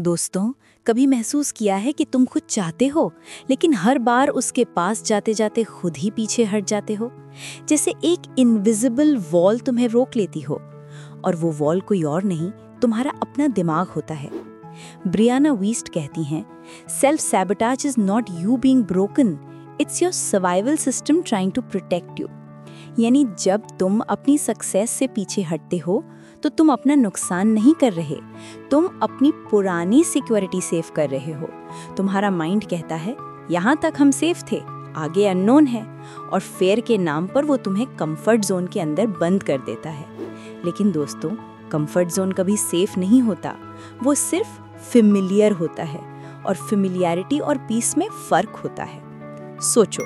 दोस्तों, कभी महसूस किया है कि तुम खुद चाहते हो, लेकिन हर बार उसके पास जाते जाते खुद ही पीछे हट जाते हो? जैसे एक इनविजिबल वॉल तुम्हें रोक लेती हो, और वो वॉल कोई और नहीं, तुम्हारा अपना दिमाग होता है। ब्रियाना वीस्ट कहती हैं self sabotage is not you being broken it's your survival system trying to protect you यानी जब तुम अपनी सक्सेस से पीछे हटते हो तो तुम अपना नुकसान नहीं कर रहे। तुम अपनी पुरानी सिक्योरिटी सेव कर रहे हो। तुम्हारा माइंड कहता है, यहाँ तक हम सेफ़ थे, आगे अननोन है। और फेयर के नाम पर वो तुम्हें कंफर्ट जोन के अंदर बंद कर देता है। लेकिन दोस्तों कंफर्ट जोन कभी सेफ़ नहीं होता। वो सिर्फ़ फिमिलियर होता है और फिमिलियरिटी और पीस में फ़र्क होता है। सोचो,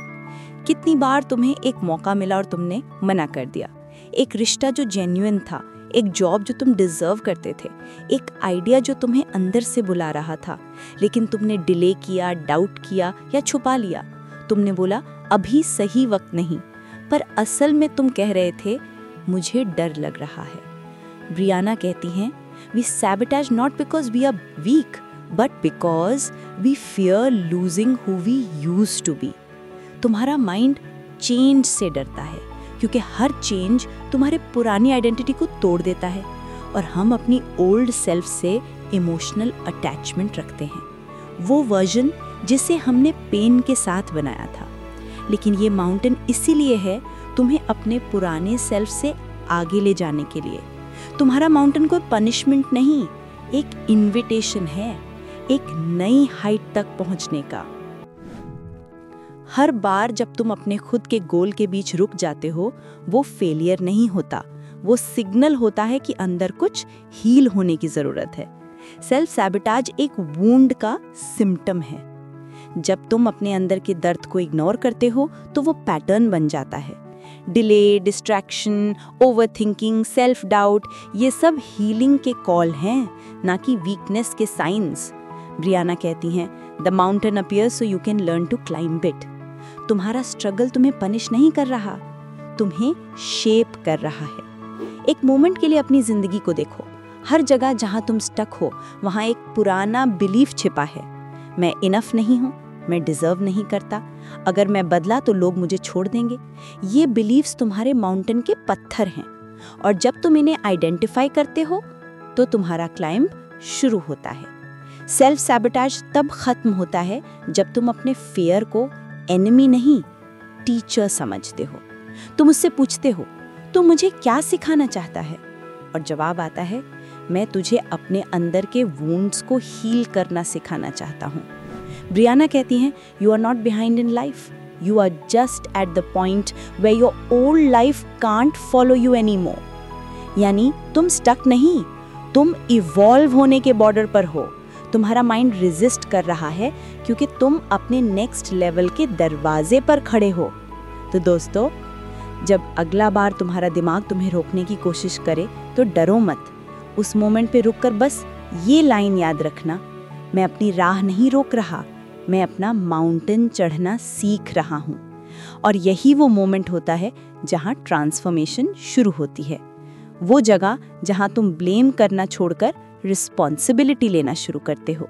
कितनी बार तुम्हें एक मौका मिला और तुमने मना कर दिया। एक रिश्ता जो जेन्यून था एक जॉब जो तुम डिजर्व करते थे, एक आइडिया जो तुम्हें अंदर से बुला रहा था, लेकिन तुमने डिले किया डाउट किया या छुपा लिया। तुमने बोला, अभी सही वक्त नहीं, पर असल में तुम कह रहे थे, मुझे डर लग रहा है। ब्रियाना कहती हैं we sabotage not because we are weak but because we fear losing who we used to be तुम्हारा माइंड चेंज से डरता है। क्योंकि हर चेंज तुम्हारे पुरानी आइडेंटिटी को तोड़ देता है और हम अपनी ओल्ड सेल्फ से इमोशनल अटैचमेंट रखते हैं। वो वर्जन जिसे हमने पेन के साथ बनाया था। लेकिन ये माउंटेन इसीलिए है तुम्हें अपने पुराने सेल्फ से आगे ले जाने के लिए। तुम्हारा माउंटेन कोई पनिशमेंट नहीं, एक इनविटेशन है, एक नई हाइट तक पहुँचने का। हर बार जब तुम अपने खुद के गोल के बीच रुक जाते हो, वो फेलियर नहीं होता। वो सिग्नल होता है कि अंदर कुछ हील होने की ज़रूरत है। सेल्फ सैबिटाज एक वूंड का सिम्टम है। जब तुम अपने अंदर के दर्द को इग्नोर करते हो तो वो पैटर्न बन जाता है। Delay distraction overthinking self doubt ये सब हीलिंग के कॉल हैं, ना कि वीकनेस के साइंस ब्रियाना कहती हैं the mountain appear so you can learn to climb it तुम्हारा स्ट्रगल तुम्हें पनिश नहीं कर रहा, तुम्हें शेप कर रहा है। एक मोमेंट के लिए अपनी ज़िंदगी को देखो। हर जगह जहाँ तुम स्टक हो, वहाँ एक पुराना बिलीफ छिपा है। मैं इनफ नहीं हूँ, मैं डिजर्व नहीं करता। अगर मैं बदला तो लोग मुझे छोड़ देंगे। ये बिलीव्स तुम्हारे माउंटेन के पत्थर हैं। और जब तुम इन्हें आइडेंटिफाई करते हो तो तुम्हारा क्लाइंब शुरू होता है। सेल्फ सैबोटाज तब खत्म होता है जब तुम अपने फेयर को एनिमी नहीं टीचर समझते हो। तुम उससे पूछते हो तो मुझे क्या सिखाना चाहता है? और जवाब आता है, मैं तुझे अपने अंदर के वूंड्स को हील करना सिखाना चाहता हूँ। ब्रियाना कहती हैं you are not behind in life you are just at the point where your old life can't follow you anymore यानी तुम स्टक नहीं, तुम इवॉल्व होने के बॉर्डर पर हो। तुम्हारा माइंड रिजिस्ट कर रहा है क्योंकि तुम अपने नेक्स्ट लेवल के दरवाजे पर खड़े हो। तो दोस्तों, जब अगला बार तुम्हारा दिमाग तुम्हें रोकने की कोशिश करे तो डरो मत। उस मोमेंट पे रुककर बस ये लाइन याद रखना, मैं अपनी राह नहीं रोक रहा, मैं अपना माउंटेन चढ़ना सीख रहा हूँ। और यही वो मोमेंट होता है जहाँ ट्रांसफॉर्मेशन शुरू होती है। वो जगह जहाँ तुम ब्लेम करना छोड़कर रिस्पॉन्सिबिलिटी लेना शुरू करते हो,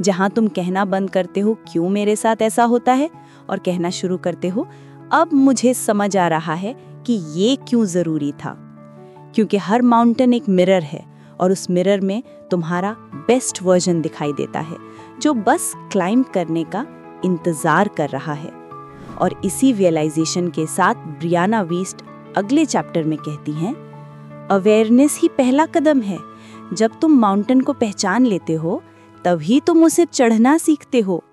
जहाँ तुम कहना बंद करते हो, क्यों मेरे साथ ऐसा होता है? और कहना शुरू करते हो, अब मुझे समझ आ रहा है कि ये क्यों ज़रूरी था, क्योंकि हर माउंटेन एक मिरर है और उस मिरर में तुम्हारा बेस्ट वर्जन दिखाई देता है, जो बस क्लाइंब करने का इंतज़ार कर रहा है। और इसी रियलाइजेशन के साथ ब्रियाना वीस्ट अगले चैप्टर में कहती हैं अवेयरनेस ही पहला कदम है। जब तुम माउंटेन को पहचान लेते हो, तभी तुम उसे चढ़ना सीखते हो।